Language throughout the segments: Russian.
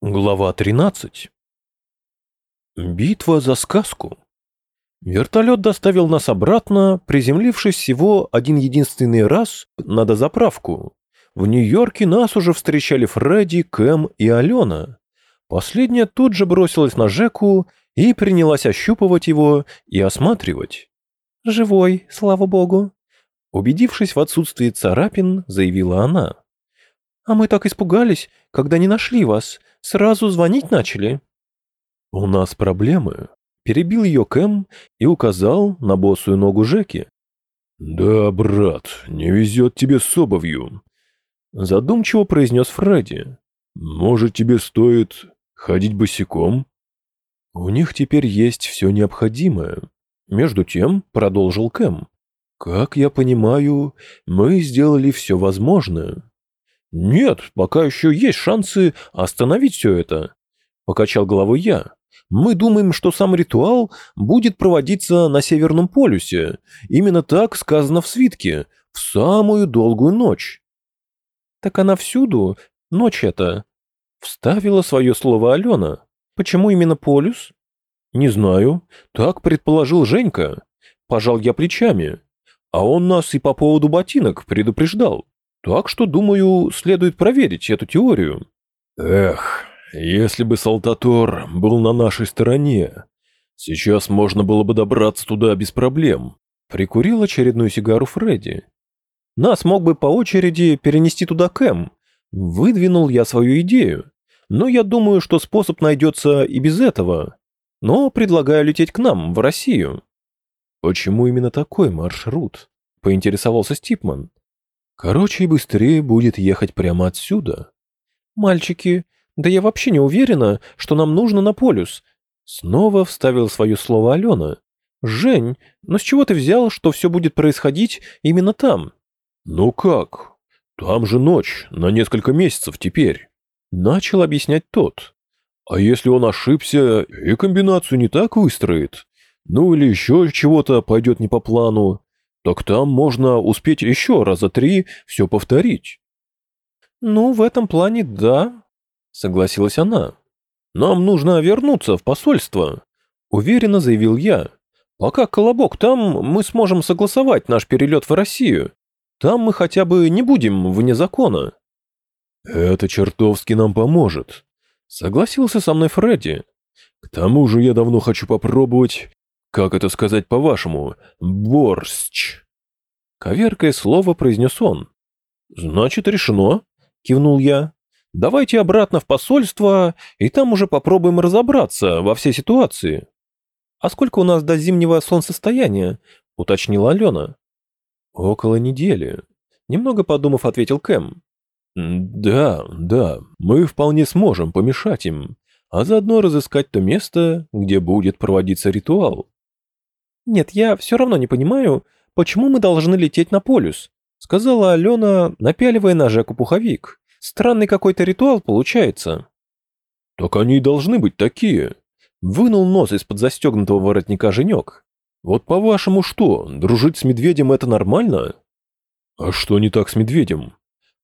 Глава 13. Битва за сказку. Вертолет доставил нас обратно, приземлившись всего один единственный раз на дозаправку. В Нью-Йорке нас уже встречали Фредди, Кэм и Алена. Последняя тут же бросилась на Жеку и принялась ощупывать его и осматривать. «Живой, слава богу», Убедившись в отсутствии царапин, заявила она. «А мы так испугались, когда не нашли вас. Сразу звонить начали». «У нас проблемы», — перебил ее Кэм и указал на босую ногу Жеки. «Да, брат, не везет тебе с обувью», — задумчиво произнес Фредди. «Может, тебе стоит ходить босиком?» «У них теперь есть все необходимое». Между тем продолжил Кэм. «Как я понимаю, мы сделали все возможное. «Нет, пока еще есть шансы остановить все это», — покачал головой я. «Мы думаем, что сам ритуал будет проводиться на Северном полюсе. Именно так сказано в свитке, в самую долгую ночь». «Так она всюду, ночь это», — вставила свое слово Алена. «Почему именно полюс?» «Не знаю. Так предположил Женька. Пожал я плечами. А он нас и по поводу ботинок предупреждал. Так что, думаю, следует проверить эту теорию. Эх, если бы Салтатор был на нашей стороне, сейчас можно было бы добраться туда без проблем. Прикурил очередную сигару Фредди. Нас мог бы по очереди перенести туда Кэм. Выдвинул я свою идею. Но я думаю, что способ найдется и без этого. Но предлагаю лететь к нам, в Россию. Почему именно такой маршрут? Поинтересовался Стипман. Короче, быстрее будет ехать прямо отсюда. Мальчики, да я вообще не уверена, что нам нужно на полюс. Снова вставил свое слово Алена. Жень, но с чего ты взял, что все будет происходить именно там? Ну как? Там же ночь, на несколько месяцев теперь. Начал объяснять тот. А если он ошибся и комбинацию не так выстроит? Ну или еще чего-то пойдет не по плану? Так там можно успеть еще раза три все повторить. Ну, в этом плане да, согласилась она. Нам нужно вернуться в посольство, уверенно заявил я. Пока колобок там, мы сможем согласовать наш перелет в Россию. Там мы хотя бы не будем вне закона. Это чертовски нам поможет, согласился со мной Фредди. К тому же я давно хочу попробовать как это сказать по-вашему? Борщ. Коверкое слово произнес он. Значит, решено, кивнул я. Давайте обратно в посольство, и там уже попробуем разобраться во всей ситуации. А сколько у нас до зимнего солнцестояния? уточнила Алена. Около недели. Немного подумав, ответил Кэм. Да, да, мы вполне сможем помешать им, а заодно разыскать то место, где будет проводиться ритуал. «Нет, я все равно не понимаю, почему мы должны лететь на полюс», сказала Алена, напяливая на Жеку пуховик. «Странный какой-то ритуал получается». «Так они и должны быть такие», вынул нос из-под застегнутого воротника Женек. «Вот по-вашему что, дружить с медведем это нормально?» «А что не так с медведем?»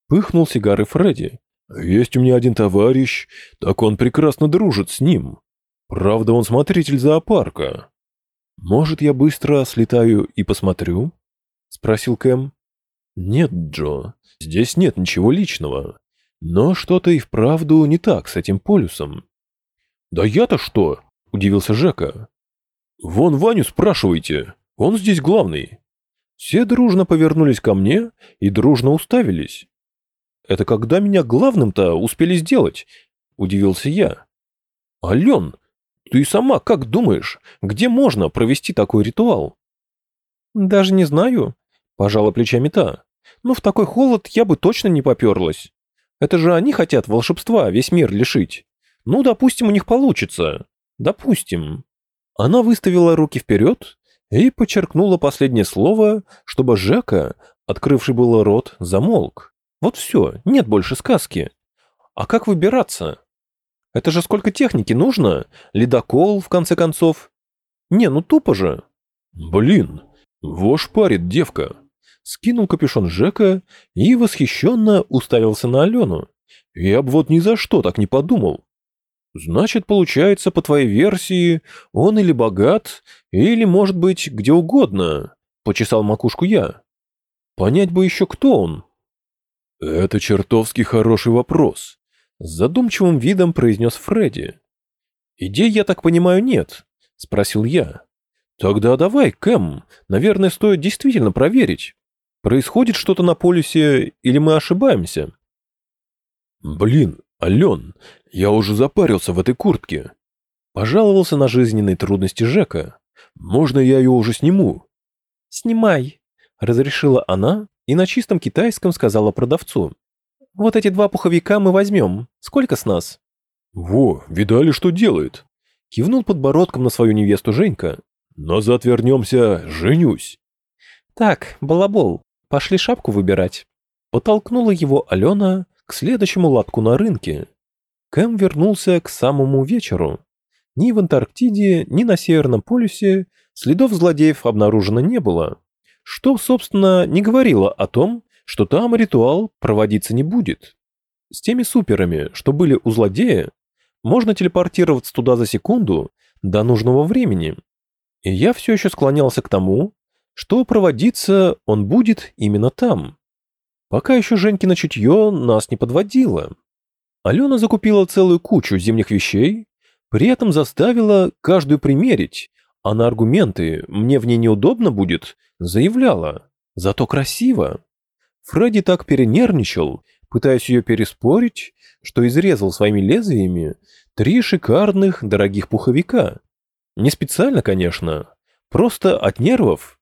Пыхнул сигары Фредди. «Есть у меня один товарищ, так он прекрасно дружит с ним. Правда, он смотритель зоопарка. «Может, я быстро слетаю и посмотрю?» — спросил Кэм. «Нет, Джо, здесь нет ничего личного. Но что-то и вправду не так с этим полюсом». «Да я-то что?» — удивился Жека. «Вон Ваню спрашивайте, он здесь главный». Все дружно повернулись ко мне и дружно уставились. «Это когда меня главным-то успели сделать?» — удивился я. «Ален, ты сама как думаешь, где можно провести такой ритуал? Даже не знаю, пожала плечами та. Но в такой холод я бы точно не поперлась. Это же они хотят волшебства весь мир лишить. Ну, допустим, у них получится. Допустим. Она выставила руки вперед и подчеркнула последнее слово, чтобы Жека, открывший было рот, замолк. Вот все, нет больше сказки. А как выбираться? Это же сколько техники нужно? Ледокол, в конце концов. Не, ну тупо же. Блин, вошь парит девка. Скинул капюшон Жека и восхищенно уставился на Алену. Я бы вот ни за что так не подумал. Значит, получается, по твоей версии, он или богат, или, может быть, где угодно, почесал макушку я. Понять бы еще, кто он. Это чертовски хороший вопрос, с задумчивым видом произнес Фредди. Идей, я так понимаю, нет, спросил я. Тогда давай, Кэм, наверное, стоит действительно проверить. Происходит что-то на полюсе или мы ошибаемся? Блин, Ален, я уже запарился в этой куртке. Пожаловался на жизненные трудности Жека. Можно я ее уже сниму? Снимай, разрешила она и на чистом китайском сказала продавцу. Вот эти два пуховика мы возьмем. Сколько с нас? Во, видали, что делает? Кивнул подбородком на свою невесту Женька. Назад вернемся, женюсь. Так, балабол, пошли шапку выбирать. Потолкнула его Алена к следующему лотку на рынке. Кэм вернулся к самому вечеру. Ни в Антарктиде, ни на Северном полюсе следов злодеев обнаружено не было, что, собственно, не говорило о том, что там ритуал проводиться не будет. С теми суперами, что были у злодея, можно телепортироваться туда за секунду до нужного времени. И я все еще склонялся к тому, что проводиться он будет именно там. Пока еще Женькино чутье нас не подводило. Алена закупила целую кучу зимних вещей, при этом заставила каждую примерить, а на аргументы «мне в ней неудобно будет» заявляла. Зато красиво. Фредди так перенервничал, пытаясь ее переспорить, что изрезал своими лезвиями три шикарных дорогих пуховика. Не специально, конечно, просто от нервов.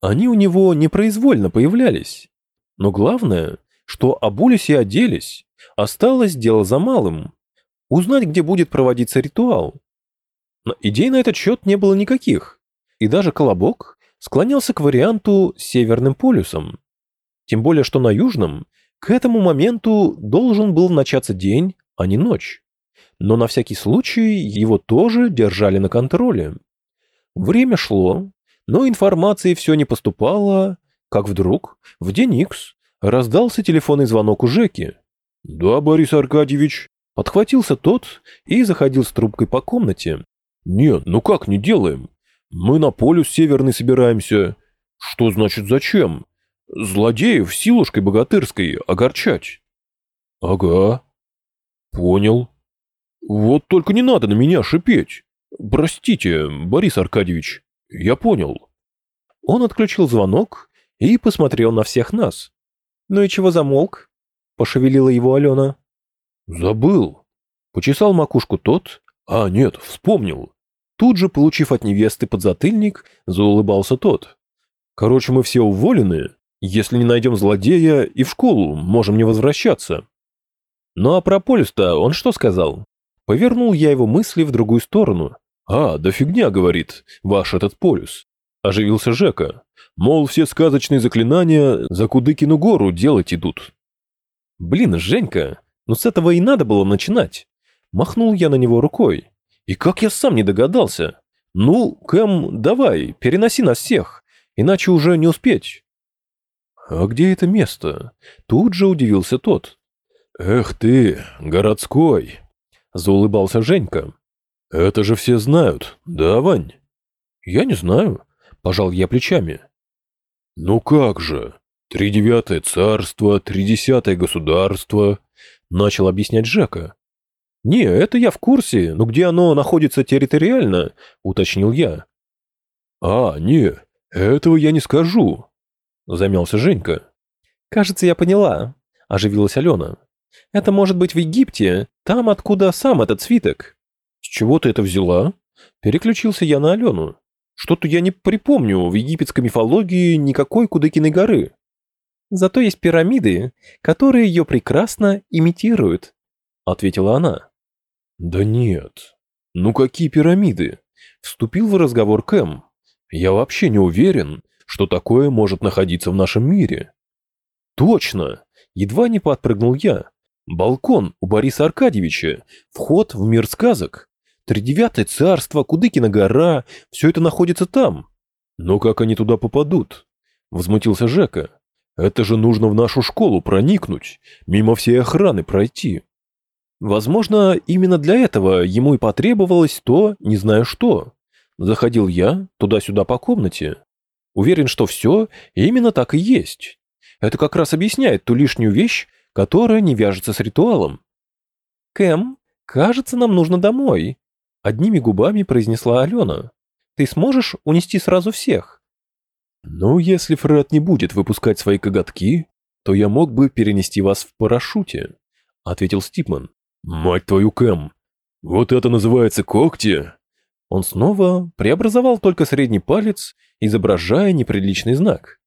Они у него непроизвольно появлялись. Но главное, что обулись и оделись, Осталось дело за малым. Узнать, где будет проводиться ритуал. Но идей на этот счет не было никаких. И даже Колобок склонялся к варианту с Северным полюсом. Тем более, что на Южном к этому моменту должен был начаться день, а не ночь. Но на всякий случай его тоже держали на контроле. Время шло, но информации все не поступало, как вдруг в день Икс раздался телефонный звонок у Жеки. «Да, Борис Аркадьевич». Подхватился тот и заходил с трубкой по комнате. «Нет, ну как не делаем? Мы на полюс северный собираемся. Что значит зачем? Злодеев силушкой богатырской огорчать». «Ага. Понял. Вот только не надо на меня шипеть. Простите, Борис Аркадьевич, я понял». Он отключил звонок и посмотрел на всех нас. «Ну и чего замолк?» — пошевелила его Алена. «Забыл». Почесал макушку тот. «А, нет, вспомнил». Тут же, получив от невесты подзатыльник, заулыбался тот. «Короче, мы все уволены. Если не найдем злодея, и в школу можем не возвращаться». «Ну а про полюс-то он что сказал?» Повернул я его мысли в другую сторону. «А, да фигня, — говорит, — ваш этот полюс». Оживился Жека. Мол, все сказочные заклинания за Кудыкину гору делать идут. Блин, Женька, ну с этого и надо было начинать. Махнул я на него рукой. И как я сам не догадался? Ну, Кэм, давай, переноси нас всех, иначе уже не успеть. А где это место? Тут же удивился тот. Эх ты, городской, заулыбался Женька. Это же все знают, да, Вань? Я не знаю, пожал я плечами. Ну как же? «Тридевятое царство, тридесятое государство», — начал объяснять Жека. «Не, это я в курсе, но где оно находится территориально?» — уточнил я. «А, не, этого я не скажу», — замялся Женька. «Кажется, я поняла», — оживилась Алена. «Это может быть в Египте, там, откуда сам этот свиток». «С чего ты это взяла?» Переключился я на Алену. «Что-то я не припомню в египетской мифологии никакой Кудыкиной горы». Зато есть пирамиды, которые ее прекрасно имитируют», — ответила она. «Да нет. Ну какие пирамиды?» — вступил в разговор Кэм. «Я вообще не уверен, что такое может находиться в нашем мире». «Точно!» — едва не подпрыгнул я. «Балкон у Бориса Аркадьевича, вход в мир сказок. Тридевятое царство, Кудыкина гора — все это находится там». «Но как они туда попадут?» — возмутился Жека. Это же нужно в нашу школу проникнуть, мимо всей охраны пройти. Возможно, именно для этого ему и потребовалось то, не знаю что. Заходил я туда-сюда по комнате. Уверен, что все именно так и есть. Это как раз объясняет ту лишнюю вещь, которая не вяжется с ритуалом. «Кэм, кажется, нам нужно домой», — одними губами произнесла Алена. «Ты сможешь унести сразу всех?» «Ну, если Фред не будет выпускать свои коготки, то я мог бы перенести вас в парашюте», — ответил Стипман. «Мать твою, Кэм! Вот это называется когти!» Он снова преобразовал только средний палец, изображая неприличный знак.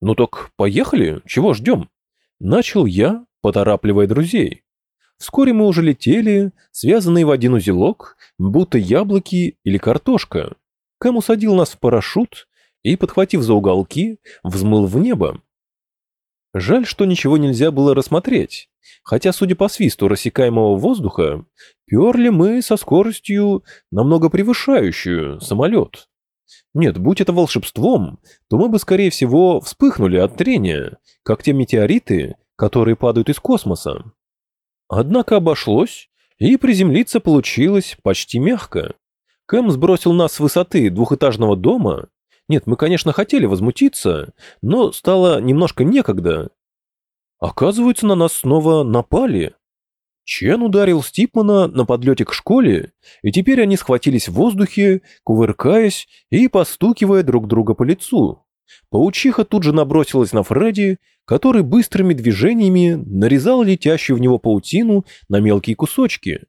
«Ну так поехали, чего ждем?» Начал я, поторапливая друзей. Вскоре мы уже летели, связанные в один узелок, будто яблоки или картошка. Кэм усадил нас в парашют и, подхватив за уголки, взмыл в небо. Жаль, что ничего нельзя было рассмотреть, хотя, судя по свисту рассекаемого воздуха, перли мы со скоростью, намного превышающую самолет. Нет, будь это волшебством, то мы бы, скорее всего, вспыхнули от трения, как те метеориты, которые падают из космоса. Однако обошлось, и приземлиться получилось почти мягко. Кэм сбросил нас с высоты двухэтажного дома нет, мы, конечно, хотели возмутиться, но стало немножко некогда. Оказывается, на нас снова напали. Чен ударил Стипмана на подлете к школе, и теперь они схватились в воздухе, кувыркаясь и постукивая друг друга по лицу. Паучиха тут же набросилась на Фредди, который быстрыми движениями нарезал летящую в него паутину на мелкие кусочки.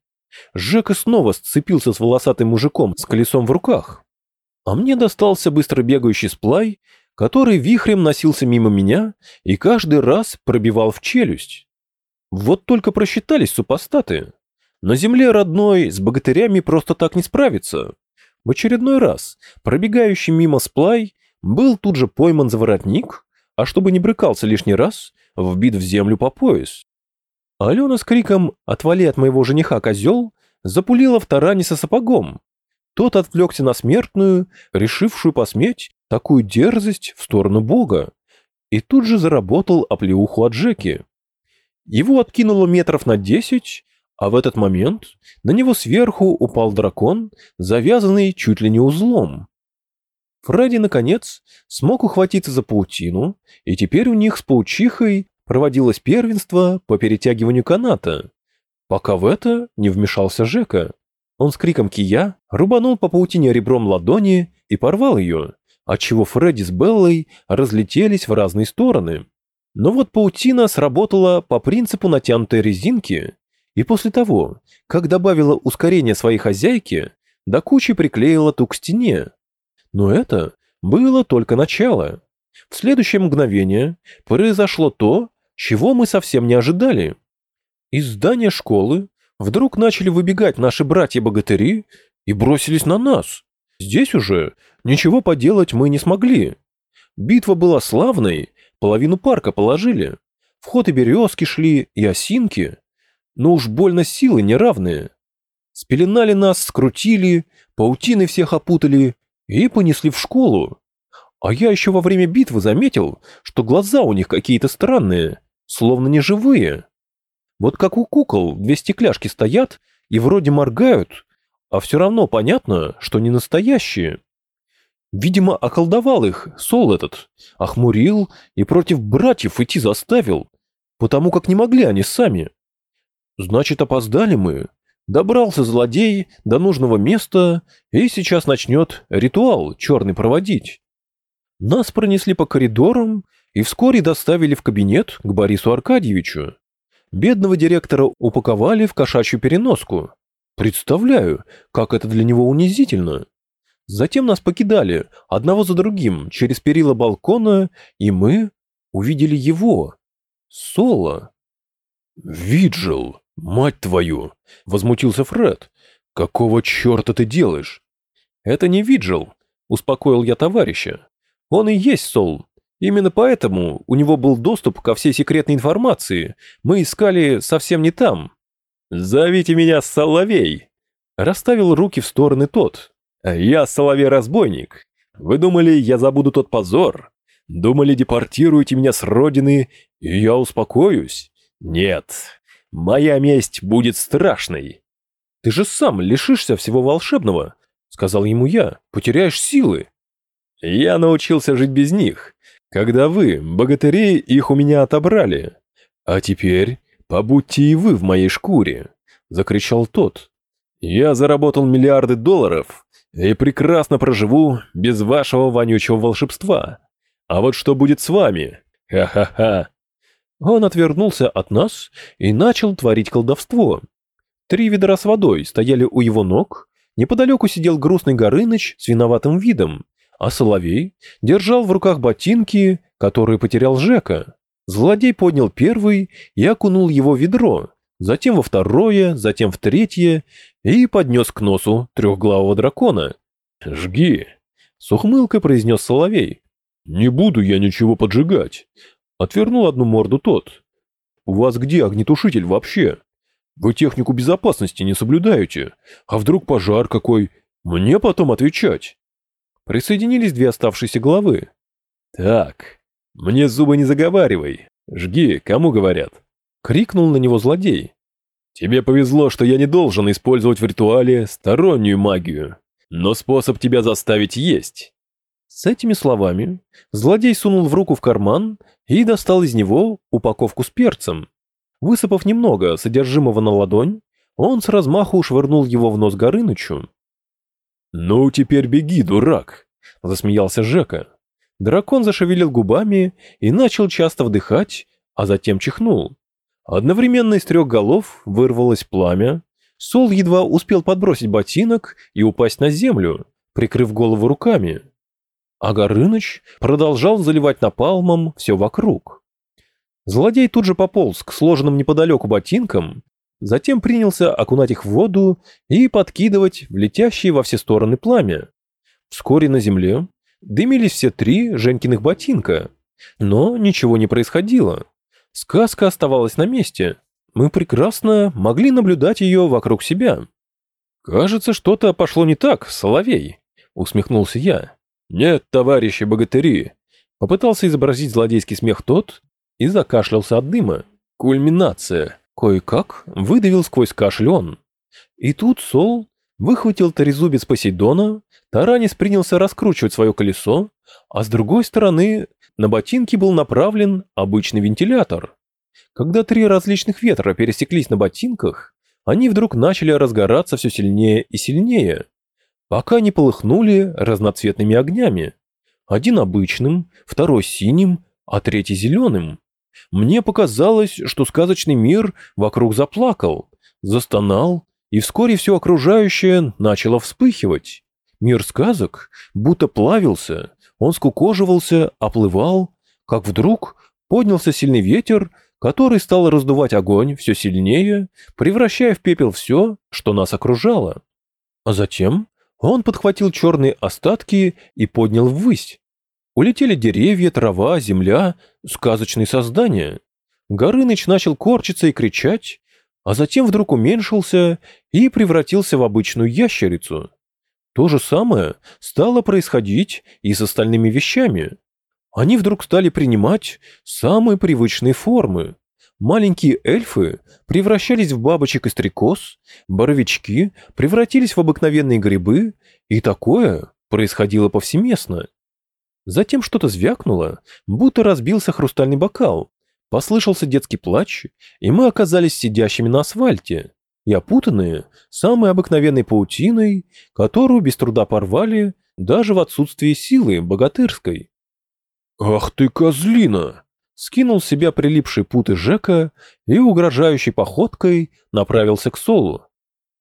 Жека снова сцепился с волосатым мужиком с колесом в руках. А мне достался быстро бегающий сплай, который вихрем носился мимо меня и каждый раз пробивал в челюсть. Вот только просчитались супостаты. На земле родной с богатырями просто так не справиться. В очередной раз пробегающий мимо сплай был тут же пойман за воротник, а чтобы не брыкался лишний раз, вбит в землю по пояс. Алена с криком «Отвали от моего жениха, козел!» запулила в таране со сапогом, тот отвлекся на смертную, решившую посметь такую дерзость в сторону Бога, и тут же заработал оплеуху от Джеки. Его откинуло метров на десять, а в этот момент на него сверху упал дракон, завязанный чуть ли не узлом. Фредди, наконец, смог ухватиться за паутину, и теперь у них с паучихой проводилось первенство по перетягиванию каната, пока в это не вмешался Жека. Он с криком «Кия!» рубанул по паутине ребром ладони и порвал ее, отчего Фредди с Беллой разлетелись в разные стороны. Но вот паутина сработала по принципу натянутой резинки, и после того, как добавила ускорение своей хозяйке, до кучи приклеила ту к стене. Но это было только начало. В следующее мгновение произошло то, чего мы совсем не ожидали. Из здания школы Вдруг начали выбегать наши братья-богатыри и бросились на нас. Здесь уже ничего поделать мы не смогли. Битва была славной, половину парка положили. В и березки шли, и осинки. Но уж больно силы неравные. Спеленали нас, скрутили, паутины всех опутали и понесли в школу. А я еще во время битвы заметил, что глаза у них какие-то странные, словно неживые. Вот как у кукол две стекляшки стоят и вроде моргают, а все равно понятно, что не настоящие. Видимо, околдовал их Сол этот, охмурил и против братьев идти заставил, потому как не могли они сами. Значит, опоздали мы. Добрался злодей до нужного места и сейчас начнет ритуал черный проводить. Нас пронесли по коридорам и вскоре доставили в кабинет к Борису Аркадьевичу. Бедного директора упаковали в кошачью переноску. Представляю, как это для него унизительно. Затем нас покидали, одного за другим, через перила балкона, и мы увидели его, Соло. «Виджил, мать твою!» — возмутился Фред. «Какого черта ты делаешь?» «Это не Виджил», — успокоил я товарища. «Он и есть Сол, Именно поэтому у него был доступ ко всей секретной информации. Мы искали совсем не там. «Зовите меня Соловей!» Расставил руки в стороны тот. «Я Соловей-разбойник. Вы думали, я забуду тот позор? Думали, депортируете меня с родины, и я успокоюсь? Нет. Моя месть будет страшной. Ты же сам лишишься всего волшебного, сказал ему я, потеряешь силы. Я научился жить без них, когда вы, богатыри, их у меня отобрали. А теперь побудьте и вы в моей шкуре, закричал тот. Я заработал миллиарды долларов и прекрасно проживу без вашего вонючего волшебства. А вот что будет с вами? Ха-ха-ха. Он отвернулся от нас и начал творить колдовство. Три ведра с водой стояли у его ног, неподалеку сидел грустный Горыныч с виноватым видом, а Соловей держал в руках ботинки, которые потерял Жека. Злодей поднял первый и окунул его в ведро, затем во второе, затем в третье и поднес к носу трехглавого дракона. «Жги!» — с ухмылкой произнес Соловей. «Не буду я ничего поджигать!» — отвернул одну морду тот. «У вас где огнетушитель вообще? Вы технику безопасности не соблюдаете. А вдруг пожар какой? Мне потом отвечать!» Присоединились две оставшиеся головы. «Так, мне зубы не заговаривай. Жги, кому говорят!» — крикнул на него злодей. «Тебе повезло, что я не должен использовать в ритуале стороннюю магию, но способ тебя заставить есть». С этими словами злодей сунул в руку в карман и достал из него упаковку с перцем. Высыпав немного содержимого на ладонь, он с размаху швырнул его в нос Горынычу. «Ну, теперь беги, дурак!» — засмеялся Жека. Дракон зашевелил губами и начал часто вдыхать, а затем чихнул. Одновременно из трех голов вырвалось пламя. Сол едва успел подбросить ботинок и упасть на землю, прикрыв голову руками. А Горыныч продолжал заливать напалмом все вокруг. Злодей тут же пополз к сложенным неподалеку ботинкам, затем принялся окунать их в воду и подкидывать в летящие во все стороны пламя. Вскоре на земле дымились все три Женькиных ботинка, но ничего не происходило. Сказка оставалась на месте. Мы прекрасно могли наблюдать ее вокруг себя. «Кажется, что-то пошло не так, Соловей», — усмехнулся я. «Нет, товарищи богатыри», — попытался изобразить злодейский смех тот и закашлялся от дыма. «Кульминация», — кое-как выдавил сквозь кашель он. И тут Сол выхватил трезубец Посейдона, Таранис принялся раскручивать свое колесо, а с другой стороны на ботинки был направлен обычный вентилятор. Когда три различных ветра пересеклись на ботинках, они вдруг начали разгораться все сильнее и сильнее, пока не полыхнули разноцветными огнями. Один обычным, второй синим, а третий зеленым. Мне показалось, что сказочный мир вокруг заплакал, застонал, и вскоре все окружающее начало вспыхивать. Мир сказок будто плавился, он скукоживался, оплывал, как вдруг поднялся сильный ветер, который стал раздувать огонь все сильнее, превращая в пепел все, что нас окружало. А затем он подхватил черные остатки и поднял ввысь. Улетели деревья, трава, земля, сказочные создания. Горыныч начал корчиться и кричать, а затем вдруг уменьшился и превратился в обычную ящерицу. То же самое стало происходить и с остальными вещами. Они вдруг стали принимать самые привычные формы. Маленькие эльфы превращались в бабочек и стрекоз, боровички превратились в обыкновенные грибы, и такое происходило повсеместно. Затем что-то звякнуло, будто разбился хрустальный бокал. Послышался детский плач, и мы оказались сидящими на асфальте и опутанные самой обыкновенной паутиной, которую без труда порвали даже в отсутствии силы богатырской. «Ах ты, козлина!» Скинул с себя прилипший путы Жека и угрожающей походкой направился к Солу.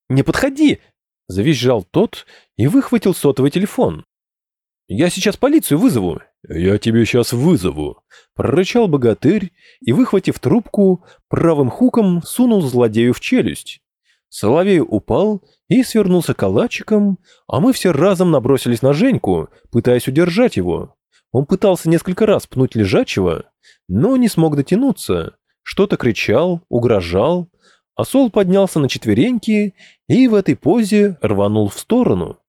«Не подходи!» – завизжал тот и выхватил сотовый телефон. «Я сейчас полицию вызову!» «Я тебе сейчас вызову!» – прорычал богатырь и, выхватив трубку, правым хуком сунул злодею в челюсть. Соловей упал и свернулся калачиком, а мы все разом набросились на Женьку, пытаясь удержать его. Он пытался несколько раз пнуть лежачего, но не смог дотянуться. Что-то кричал, угрожал, а Сол поднялся на четвереньки и в этой позе рванул в сторону.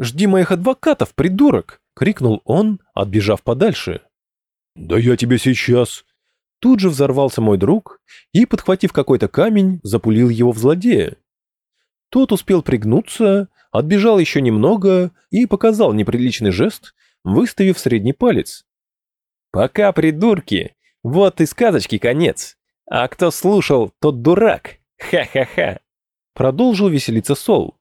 «Жди моих адвокатов, придурок!» — крикнул он, отбежав подальше. «Да я тебе сейчас!» Тут же взорвался мой друг и, подхватив какой-то камень, запулил его в злодея. Тот успел пригнуться, отбежал еще немного и показал неприличный жест, выставив средний палец. «Пока, придурки! Вот и сказочки конец! А кто слушал, тот дурак! Ха-ха-ха!» Продолжил веселиться Сол.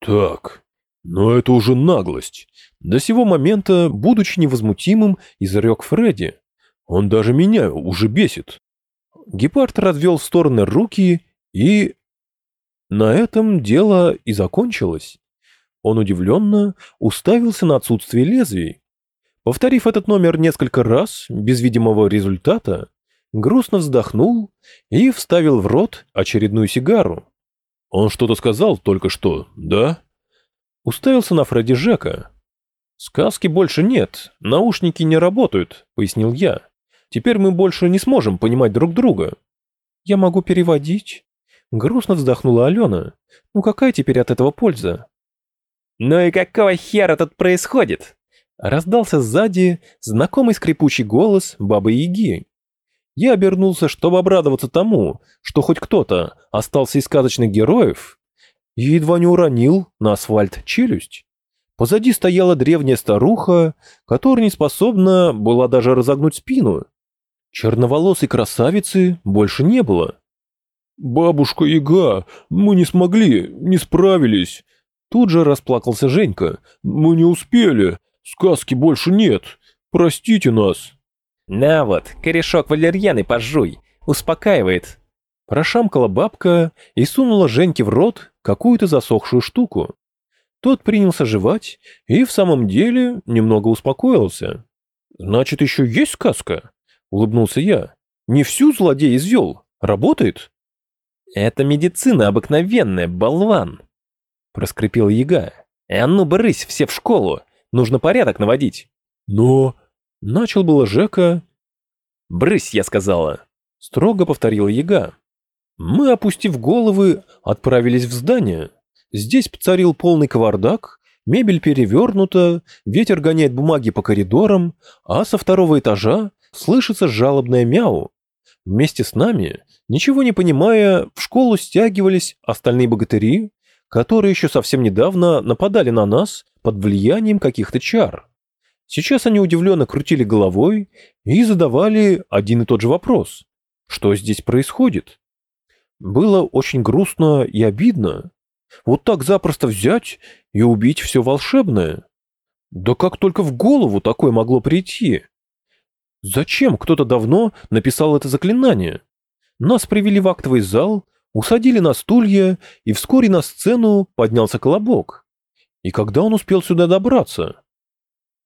«Так, но это уже наглость. До сего момента, будучи невозмутимым, изрек Фредди. Он даже меня уже бесит». Гепард развел в стороны руки и... На этом дело и закончилось. Он удивленно уставился на отсутствие лезвий. Повторив этот номер несколько раз, без видимого результата, грустно вздохнул и вставил в рот очередную сигару. «Он что-то сказал только что, да?» Уставился на Фредди Жека. «Сказки больше нет, наушники не работают», — пояснил я. «Теперь мы больше не сможем понимать друг друга». «Я могу переводить?» Грустно вздохнула Алена. «Ну какая теперь от этого польза?» «Ну и какого хера тут происходит?» Раздался сзади знакомый скрипучий голос Бабы-Яги. Я обернулся, чтобы обрадоваться тому, что хоть кто-то остался из сказочных героев, и едва не уронил на асфальт челюсть. Позади стояла древняя старуха, которая не способна была даже разогнуть спину. Черноволосой красавицы больше не было. «Бабушка Яга, мы не смогли, не справились!» Тут же расплакался Женька. «Мы не успели, сказки больше нет, простите нас!» «На вот, корешок валерьяны пожуй, успокаивает!» Прошамкала бабка и сунула Женьке в рот какую-то засохшую штуку. Тот принялся жевать и в самом деле немного успокоился. «Значит, еще есть сказка?» — улыбнулся я. «Не всю злодей извел. Работает?» «Это медицина обыкновенная, болван!» — проскрипел яга. «А ну, брысь, все в школу! Нужно порядок наводить!» «Но...» — начал было Жека. «Брысь, я сказала!» — строго повторил яга. Мы, опустив головы, отправились в здание. Здесь царил полный кавардак, мебель перевернута, ветер гоняет бумаги по коридорам, а со второго этажа слышится жалобное мяу. Вместе с нами, ничего не понимая, в школу стягивались остальные богатыри, которые еще совсем недавно нападали на нас под влиянием каких-то чар. Сейчас они удивленно крутили головой и задавали один и тот же вопрос. Что здесь происходит? Было очень грустно и обидно. Вот так запросто взять и убить все волшебное. Да как только в голову такое могло прийти? Зачем кто-то давно написал это заклинание? Нас привели в актовый зал, усадили на стулья, и вскоре на сцену поднялся колобок. И когда он успел сюда добраться?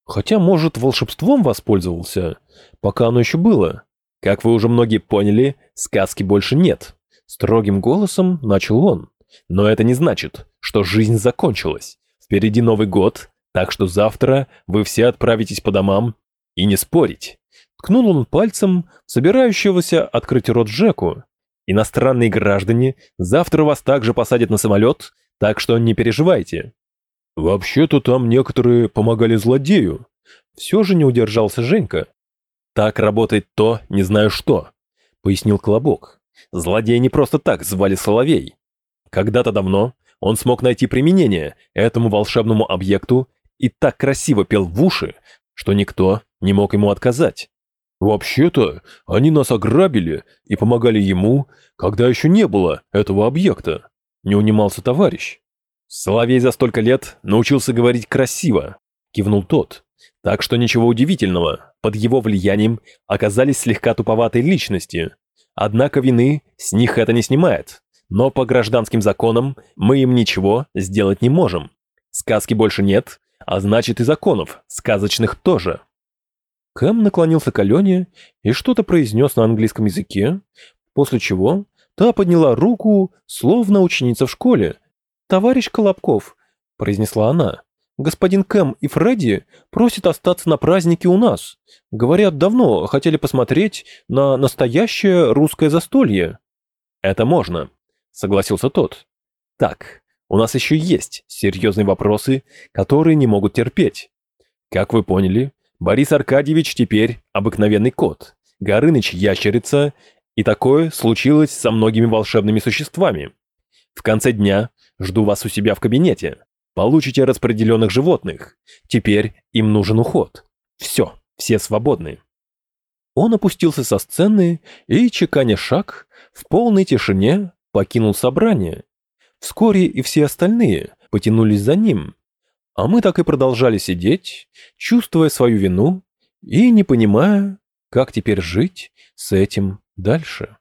Хотя, может, волшебством воспользовался, пока оно еще было. Как вы уже многие поняли, сказки больше нет. Строгим голосом начал он. Но это не значит, что жизнь закончилась. Впереди Новый год, так что завтра вы все отправитесь по домам и не спорить. Ткнул он пальцем собирающегося открыть рот Джеку. «Иностранные граждане завтра вас также посадят на самолет, так что не переживайте». «Вообще-то там некоторые помогали злодею». Все же не удержался Женька. «Так работает то, не знаю что», — пояснил Колобок. «Злодея не просто так звали Соловей. Когда-то давно он смог найти применение этому волшебному объекту и так красиво пел в уши, что никто не мог ему отказать. «Вообще-то, они нас ограбили и помогали ему, когда еще не было этого объекта», — не унимался товарищ. «Соловей за столько лет научился говорить красиво», — кивнул тот. «Так что ничего удивительного, под его влиянием оказались слегка туповатые личности. Однако вины с них это не снимает. Но по гражданским законам мы им ничего сделать не можем. Сказки больше нет, а значит и законов, сказочных тоже». Кэм наклонился к Алене и что-то произнес на английском языке, после чего та подняла руку, словно ученица в школе. «Товарищ Колобков», — произнесла она, — «господин Кэм и Фредди просят остаться на празднике у нас. Говорят, давно хотели посмотреть на настоящее русское застолье». «Это можно», — согласился тот. «Так, у нас еще есть серьезные вопросы, которые не могут терпеть. Как вы поняли, Борис Аркадьевич теперь обыкновенный кот, Горыныч ящерица, и такое случилось со многими волшебными существами. В конце дня жду вас у себя в кабинете. Получите распределенных животных. Теперь им нужен уход. Все, все свободны. Он опустился со сцены и, чеканя шаг, в полной тишине покинул собрание. Вскоре и все остальные потянулись за ним. А мы так и продолжали сидеть, чувствуя свою вину и не понимая, как теперь жить с этим дальше.